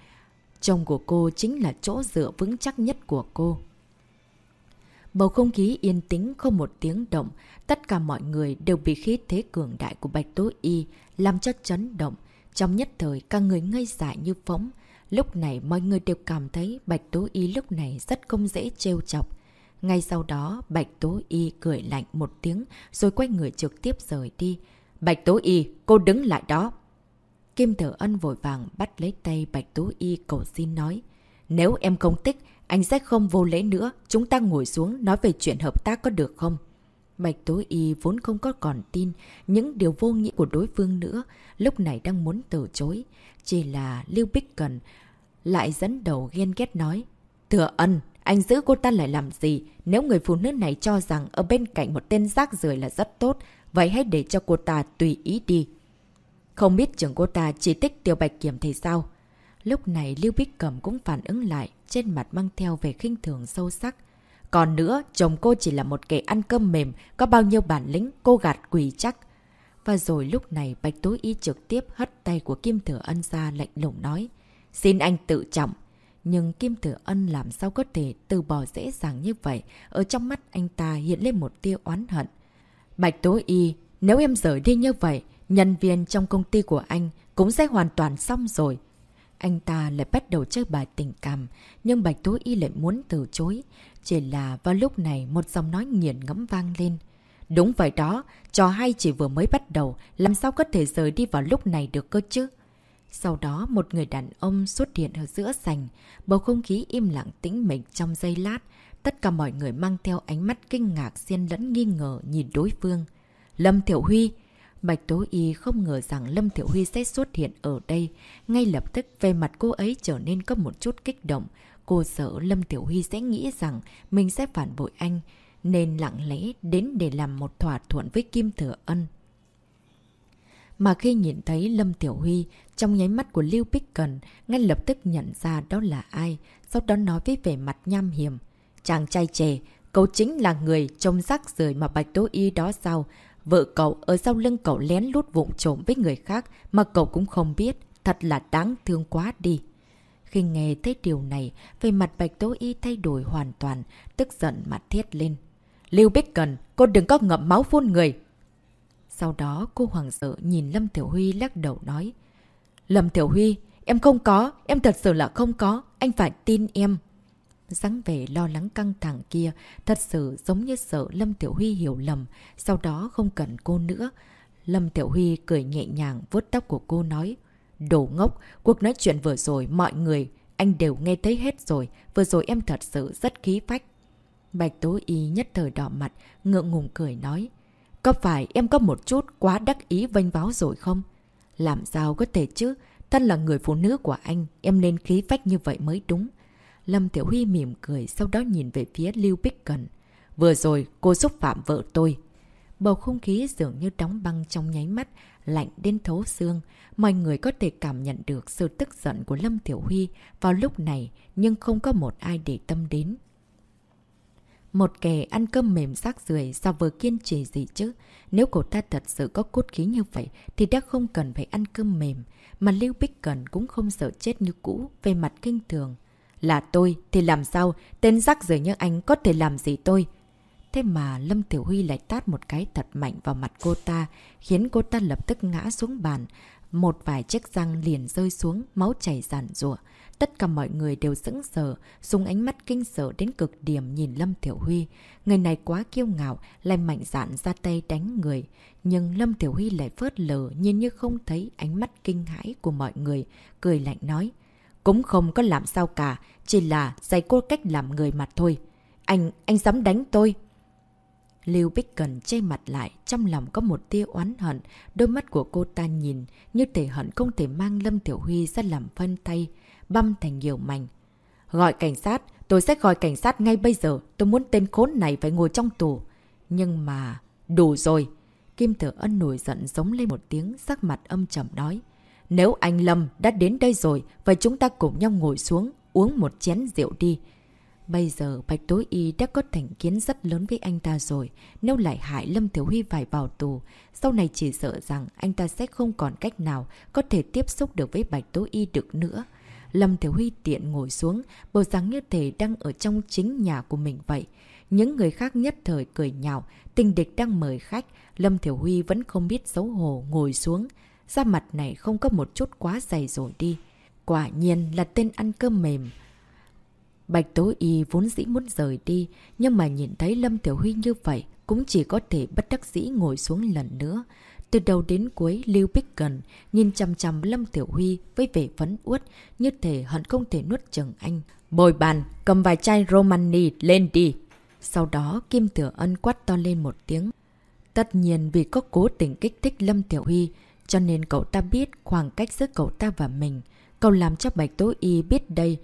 Speaker 1: chồng của cô chính là chỗ dựa vững chắc nhất của cô. Bầu không khí yên tĩnh không một tiếng động, tất cả mọi người đều bị khí thế cường đại của Bạch Tố Y làm cho chấn động. Trong nhất thời, các người ngây dại như phóng. Lúc này mọi người đều cảm thấy Bạch Tố Y lúc này rất không dễ trêu chọc. Ngay sau đó, Bạch Tố Y cười lạnh một tiếng rồi quay người trực tiếp rời đi. Bạch Tố Y, cô đứng lại đó. Kim Thở Ân vội vàng bắt lấy tay Bạch Tố Y cầu xin nói. Nếu em không tích, anh sẽ không vô lễ nữa. Chúng ta ngồi xuống nói về chuyện hợp tác có được không? Bạch Tố Y vốn không có còn tin những điều vô nghĩa của đối phương nữa, lúc này đang muốn từ chối. Chỉ là Lưu Bích Cần lại dẫn đầu ghen ghét nói. Thừa ân, anh giữ cô ta lại làm gì? Nếu người phụ nữ này cho rằng ở bên cạnh một tên rác rưởi là rất tốt, vậy hãy để cho cô ta tùy ý đi. Không biết trưởng cô ta chỉ thích Tiêu Bạch Kiểm thì sao? Lúc này Lưu Bích Cẩm cũng phản ứng lại, trên mặt mang theo về khinh thường sâu sắc. Còn nữa, chồng cô chỉ là một kẻ ăn cơm mềm, có bao nhiêu bản lĩnh cô gạt quỳ chắc. Và rồi lúc này Bạch Tố Y trực tiếp hất tay của Kim Thừa Ân ra lạnh lùng nói. Xin anh tự trọng. Nhưng Kim Thừa Ân làm sao có thể từ bỏ dễ dàng như vậy, ở trong mắt anh ta hiện lên một tia oán hận. Bạch Tố Y, nếu em rời đi như vậy, nhân viên trong công ty của anh cũng sẽ hoàn toàn xong rồi. Anh ta lại bắt đầu chơi bài tình cảm, nhưng Bạch Tố Y lại muốn từ chối. Chỉ là vào lúc này một dòng nói nghiền ngẫm vang lên. Đúng vậy đó, trò hay chỉ vừa mới bắt đầu, làm sao có thể rời đi vào lúc này được cơ chứ? Sau đó một người đàn ông xuất hiện ở giữa sành, bầu không khí im lặng tĩnh mịch trong giây lát. Tất cả mọi người mang theo ánh mắt kinh ngạc xen lẫn nghi ngờ nhìn đối phương. Lâm Thiểu Huy! Bạch Tố Y không ngờ rằng Lâm Thiểu Huy sẽ xuất hiện ở đây. Ngay lập tức về mặt cô ấy trở nên có một chút kích động. Cô sợ Lâm Tiểu Huy sẽ nghĩ rằng mình sẽ phản bội anh, nên lặng lẽ đến để làm một thỏa thuận với Kim Thừa Ân. Mà khi nhìn thấy Lâm Tiểu Huy, trong nháy mắt của Lưu Bích Cần, ngay lập tức nhận ra đó là ai, sau đó nói với vẻ mặt nham hiểm. Chàng trai trẻ, cậu chính là người trông rác rời mà Bạch Tố Y đó sao? Vợ cậu ở sau lưng cậu lén lút vụng trộm với người khác mà cậu cũng không biết, thật là đáng thương quá đi. Khi nghe thấy điều này, về mặt Bạch Tố Y thay đổi hoàn toàn, tức giận mặt thiết lên. Lưu Bích Cần, cô đừng có ngậm máu phun người. Sau đó cô hoàng sợ nhìn Lâm Tiểu Huy lắc đầu nói. Lâm Tiểu Huy, em không có, em thật sự là không có, anh phải tin em dáng vẻ lo lắng căng thẳng kia, thật sự giống như sợ Lâm Tiểu Huy hiểu lầm, sau đó không cần cô nữa. Lâm Tiểu Huy cười nhẹ nhàng vuốt tóc của cô nói. Đồ ngốc, cuộc nói chuyện vừa rồi mọi người, anh đều nghe thấy hết rồi, vừa rồi em thật sự rất khí phách. Bạch Tố Y nhất thời đỏ mặt, ngượng ngùng cười nói. Có phải em có một chút quá đắc ý vênh váo rồi không? Làm sao có thể chứ? Thân là người phụ nữ của anh, em nên khí phách như vậy mới đúng. Lâm Tiểu Huy mỉm cười, sau đó nhìn về phía Lưu Bích Cần. Vừa rồi, cô xúc phạm vợ tôi. Bầu không khí dường như đóng băng trong nháy mắt, lạnh đến thấu xương. Mọi người có thể cảm nhận được sự tức giận của Lâm Tiểu Huy vào lúc này, nhưng không có một ai để tâm đến. Một kẻ ăn cơm mềm rác rưởi sao vừa kiên trì gì chứ? Nếu cô ta thật sự có cốt khí như vậy thì đã không cần phải ăn cơm mềm. Mà Lưu Bích Cần cũng không sợ chết như cũ về mặt kinh thường. Là tôi thì làm sao? Tên rắc rưởi như anh có thể làm gì tôi? Thế mà Lâm Tiểu Huy lại tát một cái thật mạnh vào mặt cô ta, khiến cô ta lập tức ngã xuống bàn. Một vài chiếc răng liền rơi xuống, máu chảy ràn rụa. Tất cả mọi người đều sững sờ, dùng ánh mắt kinh sợ đến cực điểm nhìn Lâm Tiểu Huy. Người này quá kiêu ngạo, lại mạnh dạn ra tay đánh người. Nhưng Lâm Tiểu Huy lại phớt lờ, nhìn như không thấy ánh mắt kinh hãi của mọi người, cười lạnh nói. Cũng không có làm sao cả, chỉ là dạy cô cách làm người mặt thôi. Anh, anh dám đánh tôi. Lưu Bích Cần che mặt lại, trong lòng có một tia oán hận, đôi mắt của cô ta nhìn, như thể hận không thể mang Lâm Tiểu Huy ra làm phân tay băm thành nhiều mảnh. Gọi cảnh sát, tôi sẽ gọi cảnh sát ngay bây giờ, tôi muốn tên khốn này phải ngồi trong tù. Nhưng mà... Đủ rồi! Kim Tử Ân nổi giận giống lên một tiếng, sắc mặt âm trầm nói. Nếu anh Lâm đã đến đây rồi, vậy chúng ta cùng nhau ngồi xuống, uống một chén rượu đi. Bây giờ Bạch Tối Y đã có thành kiến rất lớn với anh ta rồi. Nếu lại hại Lâm Thiếu Huy phải vào tù, sau này chỉ sợ rằng anh ta sẽ không còn cách nào có thể tiếp xúc được với Bạch Tối Y được nữa. Lâm Thiếu Huy tiện ngồi xuống, bầu dáng như thể đang ở trong chính nhà của mình vậy. Những người khác nhất thời cười nhạo, tình địch đang mời khách, Lâm Thiểu Huy vẫn không biết xấu hổ ngồi xuống. Da mặt này không có một chút quá dày rồi đi. Quả nhiên là tên ăn cơm mềm. Bạch Tố Y vốn dĩ muốn rời đi, nhưng mà nhìn thấy Lâm Tiểu Huy như vậy, cũng chỉ có thể bất đắc dĩ ngồi xuống lần nữa. Từ đầu đến cuối, Lưu Bích Cần nhìn chằm chằm Lâm Tiểu Huy với vẻ phấn uất, như thể hận không thể nuốt chừng anh. Bồi bàn, cầm vài chai Romani lên đi. Sau đó, Kim Tiểu Ân quát to lên một tiếng. Tất nhiên vì có cố tình kích thích Lâm Tiểu Huy, cho nên cậu ta biết khoảng cách giữa cậu ta và mình. Cậu làm cho Bạch Tố Y biết đây,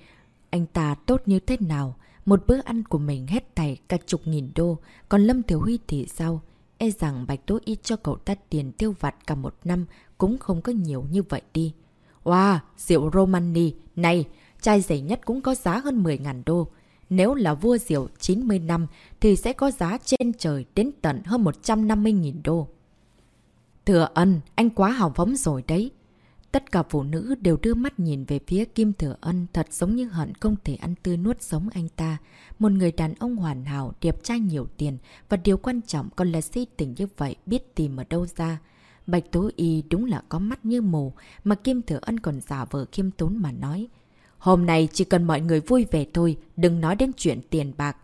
Speaker 1: anh ta tốt như thế nào. Một bữa ăn của mình hết tay cả chục nghìn đô, còn Lâm thiếu Huy thì sao? E rằng Bạch Tố Y cho cậu ta tiền tiêu vặt cả một năm cũng không có nhiều như vậy đi. Wow, rượu Romani, này, chai rẻ nhất cũng có giá hơn 10.000 đô. Nếu là vua rượu 90 năm thì sẽ có giá trên trời đến tận hơn 150.000 đô. Thừa ân, anh quá hào phóng rồi đấy. Tất cả phụ nữ đều đưa mắt nhìn về phía Kim Thừa Ân thật giống như hận không thể ăn tươi nuốt sống anh ta. Một người đàn ông hoàn hảo, đẹp trai nhiều tiền và điều quan trọng còn là si tình như vậy biết tìm ở đâu ra. Bạch Tố Y đúng là có mắt như mù mà Kim Thừa Ân còn giả vờ khiêm tốn mà nói. Hôm nay chỉ cần mọi người vui vẻ thôi, đừng nói đến chuyện tiền bạc.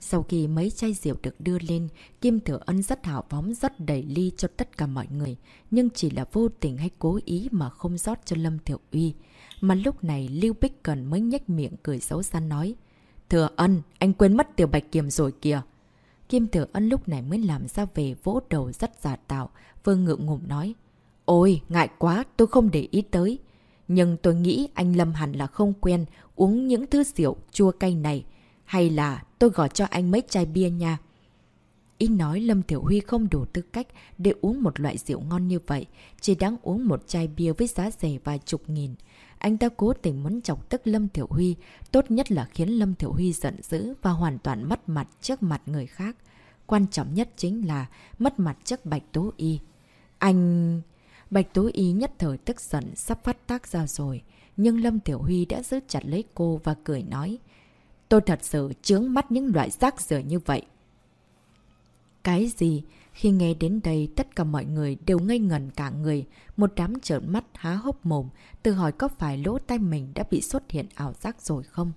Speaker 1: Sau khi mấy chai rượu được đưa lên, Kim Thừa Ân rất hào phóng rất đầy ly cho tất cả mọi người, nhưng chỉ là vô tình hay cố ý mà không rót cho Lâm Thiệu Uy. Mà lúc này Lưu Bích Cần mới nhếch miệng cười xấu xa nói. Thừa Ân, anh quên mất Tiểu Bạch Kiềm rồi kìa. Kim Thừa Ân lúc này mới làm ra về vỗ đầu rất giả tạo, vừa ngượng ngụm nói. Ôi, ngại quá, tôi không để ý tới. Nhưng tôi nghĩ anh Lâm hẳn là không quen uống những thứ rượu chua cay này. Hay là tôi gọi cho anh mấy chai bia nha. Ý nói Lâm Tiểu Huy không đủ tư cách để uống một loại rượu ngon như vậy, chỉ đáng uống một chai bia với giá rẻ vài chục nghìn. Anh ta cố tình muốn chọc tức Lâm Tiểu Huy, tốt nhất là khiến Lâm Tiểu Huy giận dữ và hoàn toàn mất mặt trước mặt người khác. Quan trọng nhất chính là mất mặt trước Bạch Tố Y. Anh... Bạch Tố Y nhất thời tức giận sắp phát tác ra rồi, nhưng Lâm Tiểu Huy đã giữ chặt lấy cô và cười nói. Tôi thật sự chướng mắt những loại rác rưởi như vậy. Cái gì? Khi nghe đến đây, tất cả mọi người đều ngây ngần cả người, một đám trợn mắt há hốc mồm, tự hỏi có phải lỗ tai mình đã bị xuất hiện ảo giác rồi không?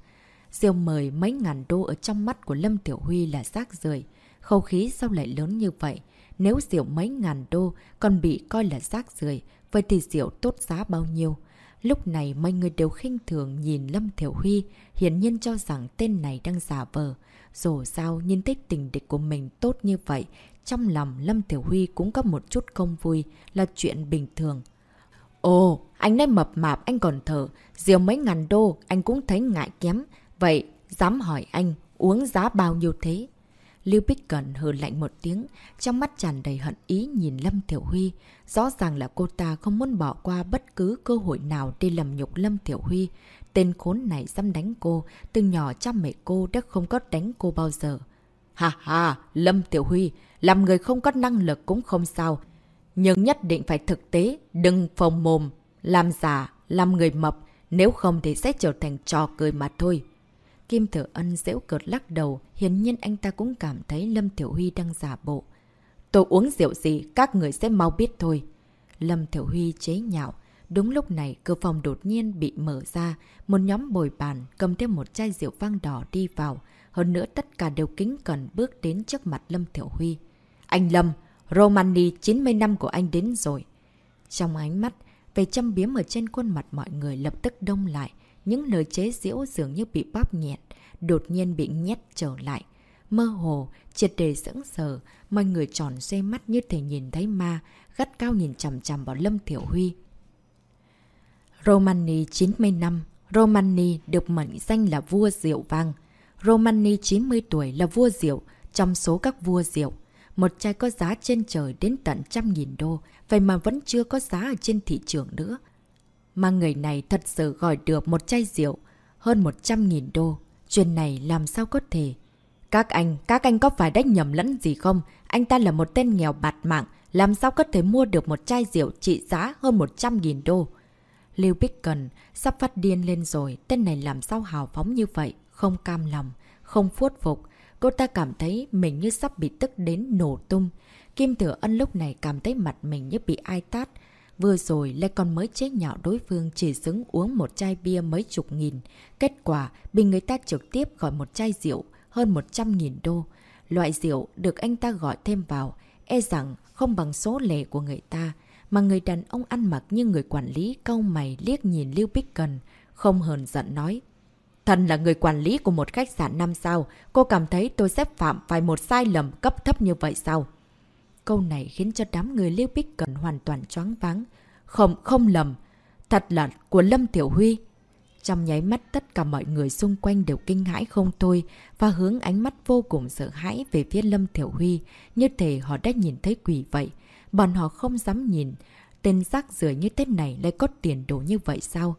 Speaker 1: Diêu mời mấy ngàn đô ở trong mắt của Lâm Tiểu Huy là rác rưởi khâu khí sao lại lớn như vậy? Nếu rượu mấy ngàn đô còn bị coi là rác rưởi vậy thì rượu tốt giá bao nhiêu? Lúc này mọi người đều khinh thường nhìn Lâm Thiểu Huy, hiển nhiên cho rằng tên này đang giả vờ. Dù sao nhìn thấy tình địch của mình tốt như vậy, trong lòng Lâm Tiểu Huy cũng có một chút không vui, là chuyện bình thường. Ồ, anh đây mập mạp anh còn thở, diều mấy ngàn đô anh cũng thấy ngại kém. Vậy, dám hỏi anh, uống giá bao nhiêu thế? Lưu Bích Cẩn hừ lạnh một tiếng, trong mắt tràn đầy hận ý nhìn Lâm Thiểu Huy. Rõ ràng là cô ta không muốn bỏ qua bất cứ cơ hội nào để lầm nhục Lâm Thiểu Huy. Tên khốn này dám đánh cô, từ nhỏ cha mẹ cô đã không có đánh cô bao giờ. Ha ha, Lâm Tiểu Huy, làm người không có năng lực cũng không sao. Nhưng nhất định phải thực tế, đừng phồng mồm, làm giả, làm người mập, nếu không thì sẽ trở thành trò cười mà thôi. Kim Thừa Ân dễu cợt lắc đầu, hiển nhiên anh ta cũng cảm thấy Lâm Tiểu Huy đang giả bộ. Tôi uống rượu gì, các người sẽ mau biết thôi. Lâm Tiểu Huy chế nhạo. Đúng lúc này, cửa phòng đột nhiên bị mở ra. Một nhóm bồi bàn cầm thêm một chai rượu vang đỏ đi vào. Hơn nữa tất cả đều kính cẩn bước đến trước mặt Lâm Tiểu Huy. Anh Lâm, Romani 90 năm của anh đến rồi. Trong ánh mắt, về châm biếm ở trên khuôn mặt mọi người lập tức đông lại. Những lời chế giễu dường như bị bóp nhẹt, đột nhiên bị nhét trở lại. Mơ hồ, triệt đề sững sờ, mọi người tròn xoay mắt như thể nhìn thấy ma, gắt cao nhìn chằm chằm vào Lâm Thiểu Huy. Romani 90 năm, Romani được mệnh danh là vua rượu vang. Romani 90 tuổi là vua rượu, trong số các vua rượu. Một chai có giá trên trời đến tận trăm nghìn đô, vậy mà vẫn chưa có giá ở trên thị trường nữa. Mà người này thật sự gọi được một chai rượu, hơn 100.000 đô. Chuyện này làm sao có thể? Các anh, các anh có phải đách nhầm lẫn gì không? Anh ta là một tên nghèo bạt mạng, làm sao có thể mua được một chai rượu trị giá hơn 100.000 đô? Lưu Bích Cần sắp phát điên lên rồi, tên này làm sao hào phóng như vậy, không cam lòng, không phuốt phục. Cô ta cảm thấy mình như sắp bị tức đến nổ tung. Kim Thừa Ân lúc này cảm thấy mặt mình như bị ai tát, Vừa rồi lại còn mới chế nhạo đối phương chỉ xứng uống một chai bia mấy chục nghìn. Kết quả bị người ta trực tiếp gọi một chai rượu hơn 100 nghìn đô. Loại rượu được anh ta gọi thêm vào, e rằng không bằng số lệ của người ta. Mà người đàn ông ăn mặc như người quản lý câu mày liếc nhìn Lưu Bích Cần, không hờn giận nói. Thần là người quản lý của một khách sạn năm sao, cô cảm thấy tôi sẽ phạm phải một sai lầm cấp thấp như vậy sao? Câu này khiến cho đám người Lưu Bích Cần hoàn toàn choáng váng. Không, không lầm. Thật là của Lâm Tiểu Huy. Trong nháy mắt tất cả mọi người xung quanh đều kinh hãi không thôi và hướng ánh mắt vô cùng sợ hãi về phía Lâm Tiểu Huy. Như thể họ đã nhìn thấy quỷ vậy. Bọn họ không dám nhìn. Tên rác rưởi như thế này lại có tiền đồ như vậy sao?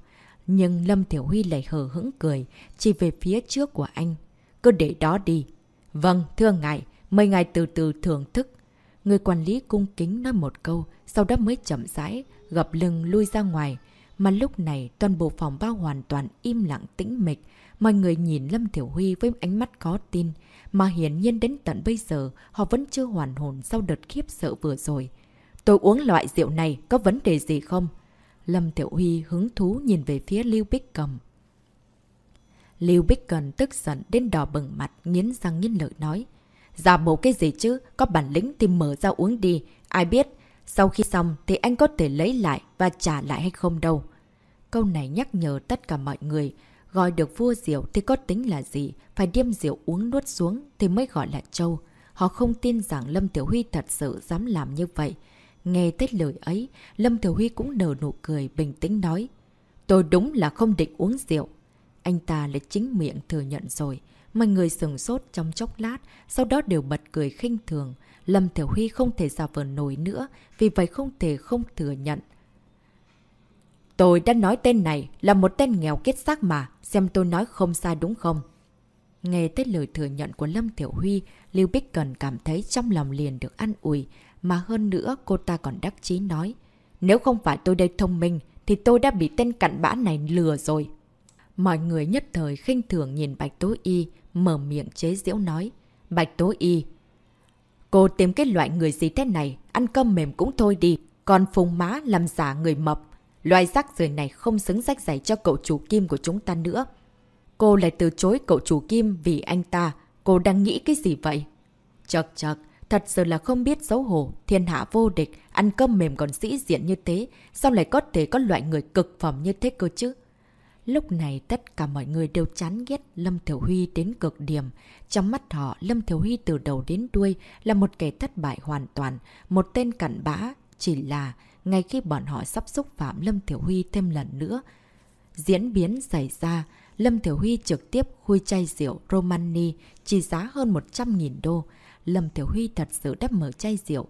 Speaker 1: Nhưng Lâm Tiểu Huy lại hờ hững cười, chỉ về phía trước của anh. Cứ để đó đi. Vâng, thưa ngài, mời ngài từ từ thưởng thức. Người quản lý cung kính nói một câu, sau đó mới chậm rãi, gập lưng lui ra ngoài. Mà lúc này toàn bộ phòng bao hoàn toàn im lặng tĩnh mịch. Mọi người nhìn Lâm Thiểu Huy với ánh mắt có tin. Mà hiển nhiên đến tận bây giờ họ vẫn chưa hoàn hồn sau đợt khiếp sợ vừa rồi. Tôi uống loại rượu này có vấn đề gì không? Lâm Thiểu Huy hứng thú nhìn về phía Lưu Bích Cầm. Lưu Bích Cần tức giận đến đỏ bừng mặt, nghiến răng nghiến lợi nói. Giả bộ cái gì chứ, có bản lĩnh thì mở ra uống đi. Ai biết, sau khi xong thì anh có thể lấy lại và trả lại hay không đâu. Câu này nhắc nhở tất cả mọi người. Gọi được vua rượu thì có tính là gì? Phải điêm rượu uống nuốt xuống thì mới gọi là châu. Họ không tin rằng Lâm Tiểu Huy thật sự dám làm như vậy. Nghe tết lời ấy, Lâm Tiểu Huy cũng nở nụ cười bình tĩnh nói. Tôi đúng là không định uống rượu. Anh ta lại chính miệng thừa nhận rồi. Mọi người sừng sốt trong chốc lát, sau đó đều bật cười khinh thường. Lâm Thiểu Huy không thể giả vờ nổi nữa, vì vậy không thể không thừa nhận. Tôi đã nói tên này là một tên nghèo kết xác mà, xem tôi nói không sai đúng không? Nghe tới lời thừa nhận của Lâm Thiểu Huy, Lưu Bích Cần cảm thấy trong lòng liền được an ủi, mà hơn nữa cô ta còn đắc chí nói. Nếu không phải tôi đây thông minh, thì tôi đã bị tên cặn bã này lừa rồi. Mọi người nhất thời khinh thường nhìn Bạch Tố Y, mở miệng chế diễu nói. Bạch Tố Y, cô tìm cái loại người gì thế này, ăn cơm mềm cũng thôi đi, còn phùng má làm giả người mập. Loại rác rưởi này không xứng rách giày cho cậu chủ Kim của chúng ta nữa. Cô lại từ chối cậu chủ Kim vì anh ta, cô đang nghĩ cái gì vậy? Chật chật, thật sự là không biết xấu hổ, thiên hạ vô địch, ăn cơm mềm còn sĩ diện như thế, sao lại có thể có loại người cực phẩm như thế cơ chứ? Lúc này tất cả mọi người đều chán ghét Lâm Thiểu Huy đến cực điểm. Trong mắt họ, Lâm Thiểu Huy từ đầu đến đuôi là một kẻ thất bại hoàn toàn, một tên cặn bã. Chỉ là, ngay khi bọn họ sắp xúc phạm Lâm Thiểu Huy thêm lần nữa, Diễn biến xảy ra, Lâm Thiểu Huy trực tiếp khui chai rượu Romani chỉ giá hơn 100.000 đô. Lâm Thiểu Huy thật sự đã mở chai rượu.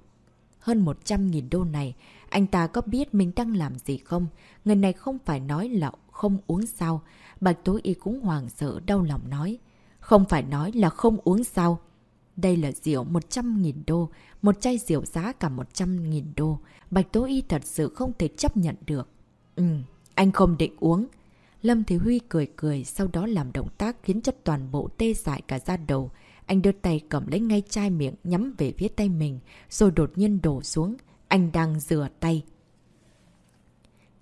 Speaker 1: Hơn 100.000 đô này, anh ta có biết mình đang làm gì không? Người này không phải nói là không uống sao. Bạch Tố Y cũng hoàng sợ đau lòng nói. Không phải nói là không uống sao. Đây là rượu 100.000 đô, một chai rượu giá cả 100.000 đô. Bạch Tố Y thật sự không thể chấp nhận được. Ừ, anh không định uống. Lâm Thế Huy cười cười, sau đó làm động tác khiến chất toàn bộ tê dại cả da đầu. Anh đưa tay cầm lấy ngay chai miệng nhắm về phía tay mình, rồi đột nhiên đổ xuống. Anh đang rửa tay.